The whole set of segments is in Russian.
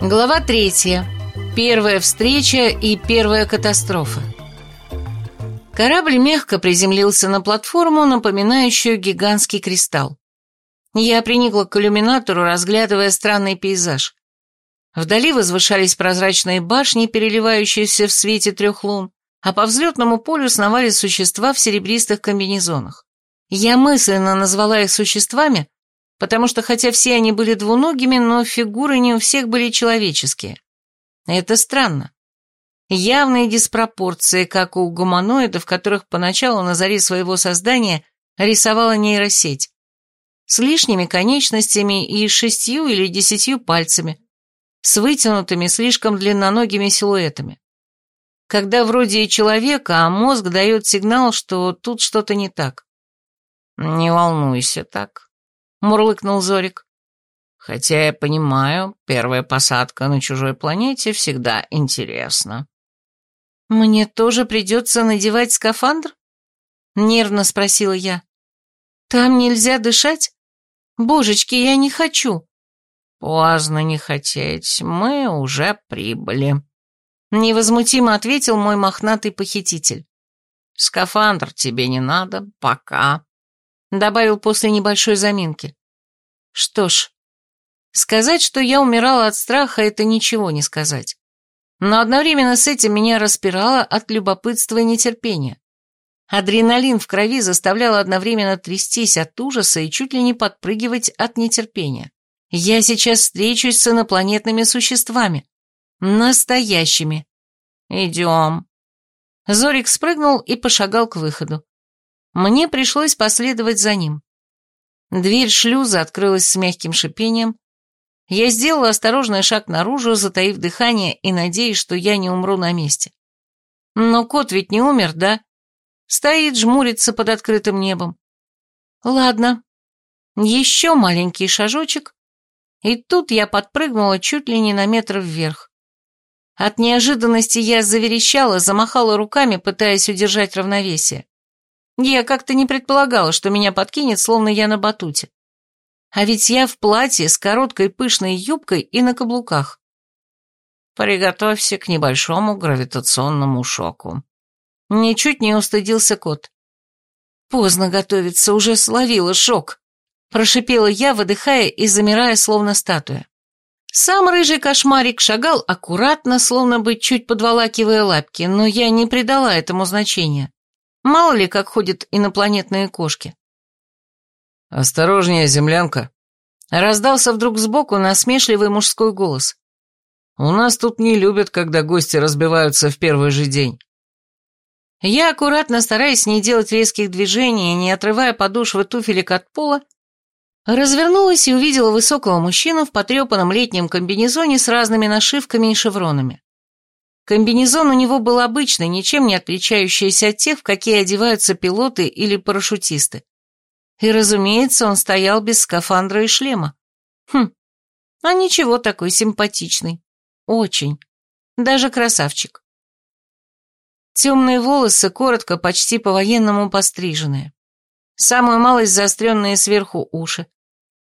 Глава третья. Первая встреча и первая катастрофа. Корабль мягко приземлился на платформу, напоминающую гигантский кристалл. Я приникла к иллюминатору, разглядывая странный пейзаж. Вдали возвышались прозрачные башни, переливающиеся в свете трех лун, а по взлетному полю сновали существа в серебристых комбинезонах. Я мысленно назвала их существами, потому что хотя все они были двуногими, но фигуры не у всех были человеческие. Это странно. Явные диспропорции, как у гуманоидов, которых поначалу на заре своего создания рисовала нейросеть. С лишними конечностями и шестью или десятью пальцами, с вытянутыми, слишком длинноногими силуэтами. Когда вроде и человека, а мозг дает сигнал, что тут что-то не так. «Не волнуйся так», — мурлыкнул Зорик. «Хотя я понимаю, первая посадка на чужой планете всегда интересна». «Мне тоже придется надевать скафандр?» — нервно спросила я. «Там нельзя дышать? Божечки, я не хочу». «Поздно не хотеть, мы уже прибыли», — невозмутимо ответил мой мохнатый похититель. «Скафандр тебе не надо, пока» добавил после небольшой заминки. Что ж, сказать, что я умирала от страха, это ничего не сказать. Но одновременно с этим меня распирало от любопытства и нетерпения. Адреналин в крови заставлял одновременно трястись от ужаса и чуть ли не подпрыгивать от нетерпения. Я сейчас встречусь с инопланетными существами. Настоящими. Идем. Зорик спрыгнул и пошагал к выходу. Мне пришлось последовать за ним. Дверь шлюза открылась с мягким шипением. Я сделала осторожный шаг наружу, затаив дыхание и надеясь, что я не умру на месте. Но кот ведь не умер, да? Стоит, жмурится под открытым небом. Ладно. Еще маленький шажочек, и тут я подпрыгнула чуть ли не на метр вверх. От неожиданности я заверещала, замахала руками, пытаясь удержать равновесие. Я как-то не предполагала, что меня подкинет, словно я на батуте. А ведь я в платье с короткой пышной юбкой и на каблуках. Приготовься к небольшому гравитационному шоку. Ничуть не устыдился кот. Поздно готовиться, уже словила шок. Прошипела я, выдыхая и замирая, словно статуя. Сам рыжий кошмарик шагал аккуратно, словно бы чуть подволакивая лапки, но я не придала этому значения. Мало ли, как ходят инопланетные кошки. «Осторожнее, землянка!» Раздался вдруг сбоку насмешливый мужской голос. «У нас тут не любят, когда гости разбиваются в первый же день». Я, аккуратно стараясь не делать резких движений, не отрывая подошвы туфелек от пола, развернулась и увидела высокого мужчину в потрепанном летнем комбинезоне с разными нашивками и шевронами. Комбинезон у него был обычный, ничем не отличающийся от тех, в какие одеваются пилоты или парашютисты. И, разумеется, он стоял без скафандра и шлема. Хм, а ничего такой симпатичный. Очень. Даже красавчик. Темные волосы, коротко, почти по-военному постриженные. Самую малость заостренные сверху уши.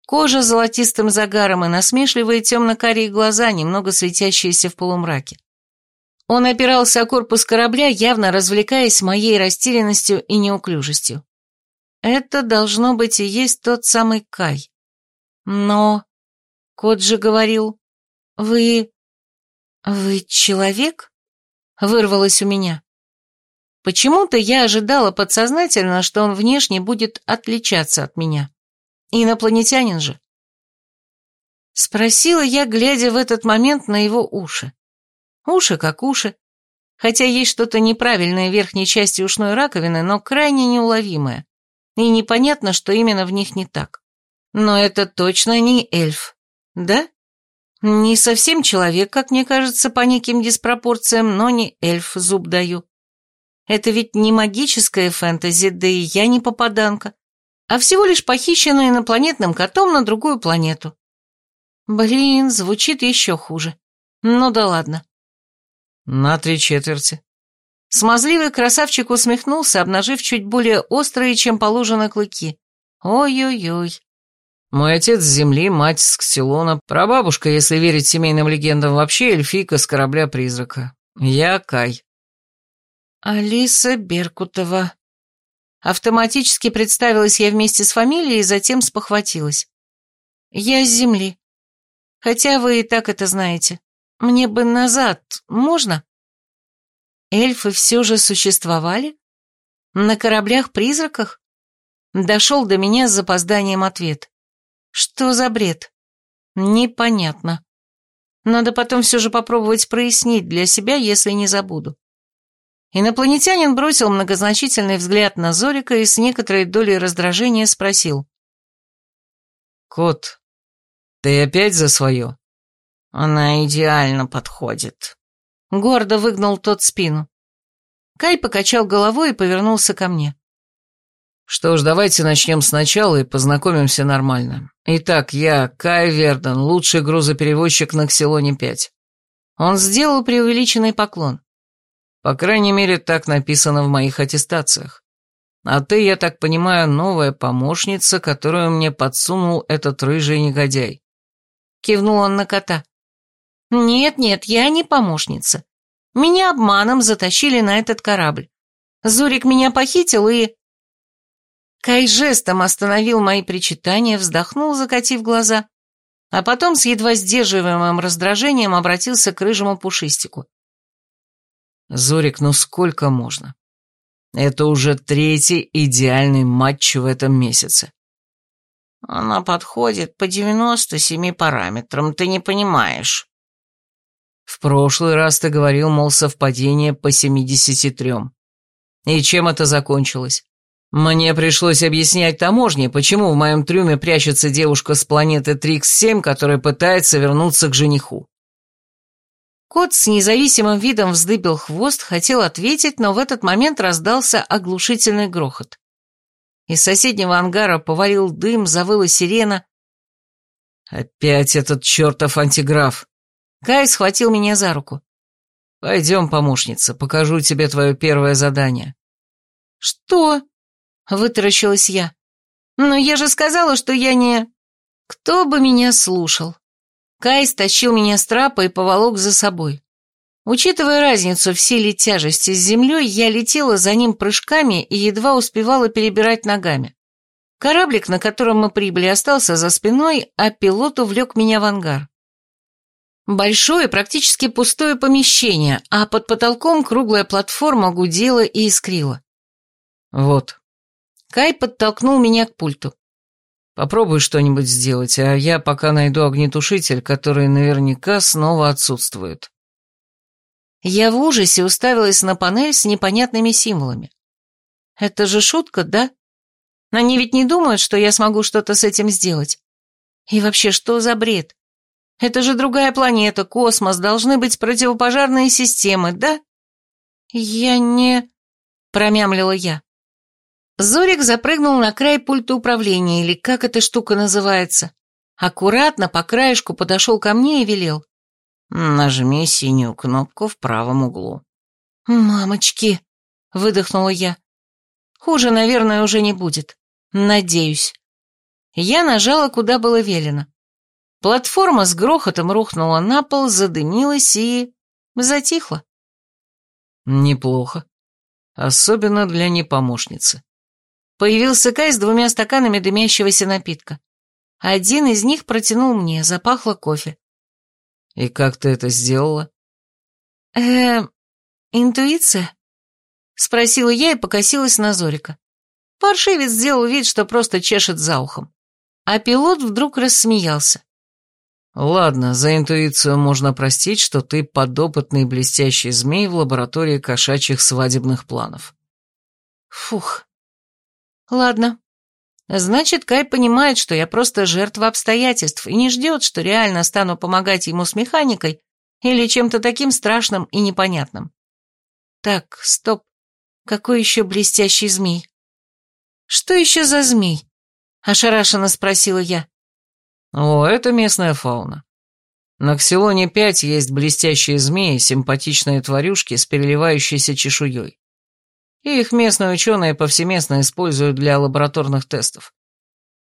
Кожа золотистым загаром и насмешливые темно-карие глаза, немного светящиеся в полумраке. Он опирался о корпус корабля, явно развлекаясь моей растерянностью и неуклюжестью. Это должно быть и есть тот самый Кай. Но... Кот же говорил... Вы... Вы человек? Вырвалось у меня. Почему-то я ожидала подсознательно, что он внешне будет отличаться от меня. Инопланетянин же. Спросила я, глядя в этот момент на его уши. Уши как уши. Хотя есть что-то неправильное в верхней части ушной раковины, но крайне неуловимое. И непонятно, что именно в них не так. Но это точно не эльф. Да? Не совсем человек, как мне кажется, по неким диспропорциям, но не эльф, зуб даю. Это ведь не магическая фэнтези, да и я не попаданка, а всего лишь похищенная инопланетным котом на другую планету. Блин, звучит еще хуже. Ну да ладно. «На три четверти». Смазливый красавчик усмехнулся, обнажив чуть более острые, чем положено, клыки. «Ой-ой-ой». Мой отец с земли, мать с Ксилона, прабабушка, если верить семейным легендам, вообще эльфийка с корабля-призрака. Я Кай. Алиса Беркутова. Автоматически представилась я вместе с фамилией, затем спохватилась. Я с земли. Хотя вы и так это знаете. Мне бы назад, можно? Эльфы все же существовали? На кораблях-призраках? Дошел до меня с запозданием ответ. Что за бред? Непонятно. Надо потом все же попробовать прояснить для себя, если не забуду. Инопланетянин бросил многозначительный взгляд на Зорика и с некоторой долей раздражения спросил. «Кот, ты опять за свое?» «Она идеально подходит». Гордо выгнал тот спину. Кай покачал головой и повернулся ко мне. Что ж, давайте начнем сначала и познакомимся нормально. Итак, я Кай Верден, лучший грузоперевозчик на Ксилоне-5. Он сделал преувеличенный поклон. По крайней мере, так написано в моих аттестациях. А ты, я так понимаю, новая помощница, которую мне подсунул этот рыжий негодяй. Кивнул он на кота. Нет-нет, я не помощница. Меня обманом затащили на этот корабль. Зурик меня похитил и... Кай жестом остановил мои причитания, вздохнул, закатив глаза, а потом с едва сдерживаемым раздражением обратился к рыжему пушистику. «Зорик, ну сколько можно? Это уже третий идеальный матч в этом месяце». «Она подходит по 97 параметрам, ты не понимаешь». «В прошлый раз ты говорил, мол, совпадение по 73. И чем это закончилось?» Мне пришлось объяснять таможне, почему в моем трюме прячется девушка с планеты Трикс-7, которая пытается вернуться к жениху. Кот с независимым видом вздыбил хвост, хотел ответить, но в этот момент раздался оглушительный грохот. Из соседнего ангара повалил дым, завыла сирена. «Опять этот чертов антиграф!» Кай схватил меня за руку. «Пойдем, помощница, покажу тебе твое первое задание». «Что?» Вытаращилась я. «Но я же сказала, что я не...» Кто бы меня слушал? Кай стащил меня с трапа и поволок за собой. Учитывая разницу в силе тяжести с землей, я летела за ним прыжками и едва успевала перебирать ногами. Кораблик, на котором мы прибыли, остался за спиной, а пилот увлек меня в ангар. Большое, практически пустое помещение, а под потолком круглая платформа гудела и искрила. «Вот, Кай подтолкнул меня к пульту. «Попробуй что-нибудь сделать, а я пока найду огнетушитель, который наверняка снова отсутствует». Я в ужасе уставилась на панель с непонятными символами. Это же шутка, да? Они ведь не думают, что я смогу что-то с этим сделать. И вообще, что за бред? Это же другая планета, космос, должны быть противопожарные системы, да? Я не... Промямлила я. Зорик запрыгнул на край пульта управления, или как эта штука называется. Аккуратно по краешку подошел ко мне и велел. «Нажми синюю кнопку в правом углу». «Мамочки!» — выдохнула я. «Хуже, наверное, уже не будет. Надеюсь». Я нажала, куда было велено. Платформа с грохотом рухнула на пол, задымилась и... затихла. «Неплохо. Особенно для непомощницы». Появился Кай с двумя стаканами дымящегося напитка. Один из них протянул мне, запахло кофе. «И как ты это сделала?» э интуиция?» Спросила я и покосилась на Зорика. Паршивец сделал вид, что просто чешет за ухом. А пилот вдруг рассмеялся. «Ладно, за интуицию можно простить, что ты подопытный блестящий змей в лаборатории кошачьих свадебных планов». Фух, Ладно. Значит, Кай понимает, что я просто жертва обстоятельств и не ждет, что реально стану помогать ему с механикой или чем-то таким страшным и непонятным. Так, стоп. Какой еще блестящий змей? Что еще за змей? Ошарашенно спросила я. О, это местная фауна. На Ксилоне-5 есть блестящие змеи, симпатичные тварюшки с переливающейся чешуей и их местные ученые повсеместно используют для лабораторных тестов.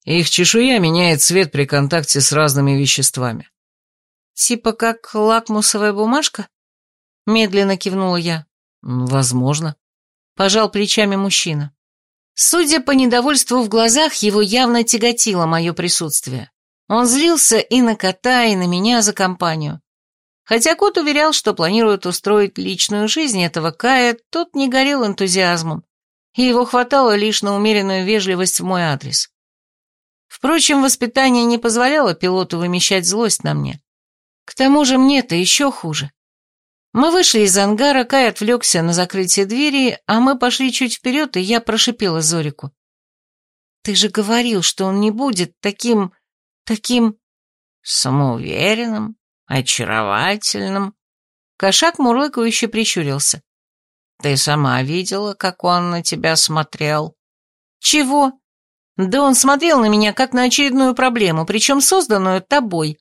Их чешуя меняет цвет при контакте с разными веществами. Типа как лакмусовая бумажка? Медленно кивнула я. Возможно. Пожал плечами мужчина. Судя по недовольству в глазах, его явно тяготило мое присутствие. Он злился и на кота, и на меня за компанию. Хотя кот уверял, что планирует устроить личную жизнь этого Кая, тот не горел энтузиазмом, и его хватало лишь на умеренную вежливость в мой адрес. Впрочем, воспитание не позволяло пилоту вымещать злость на мне. К тому же мне-то еще хуже. Мы вышли из ангара, Кай отвлекся на закрытие двери, а мы пошли чуть вперед, и я прошипела Зорику. «Ты же говорил, что он не будет таким... таким...» «Самоуверенным, очаровательным». Кошак мурлыкающе прищурился. «Ты сама видела, как он на тебя смотрел?» «Чего?» «Да он смотрел на меня, как на очередную проблему, причем созданную тобой».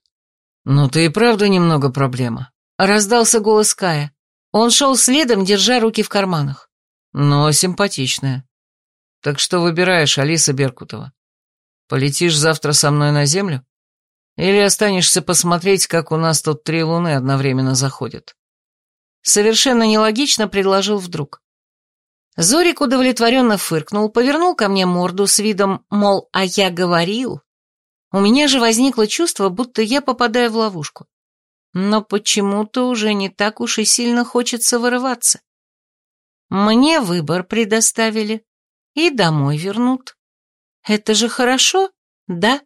«Ну ты и правда немного проблема», — раздался голос Кая. Он шел следом, держа руки в карманах. «Но симпатичная. Так что выбираешь, Алиса Беркутова? Полетишь завтра со мной на землю? Или останешься посмотреть, как у нас тут три луны одновременно заходят?» Совершенно нелогично предложил вдруг. Зорик удовлетворенно фыркнул, повернул ко мне морду с видом, мол, а я говорил. У меня же возникло чувство, будто я попадаю в ловушку. Но почему-то уже не так уж и сильно хочется вырываться. Мне выбор предоставили и домой вернут. Это же хорошо, да?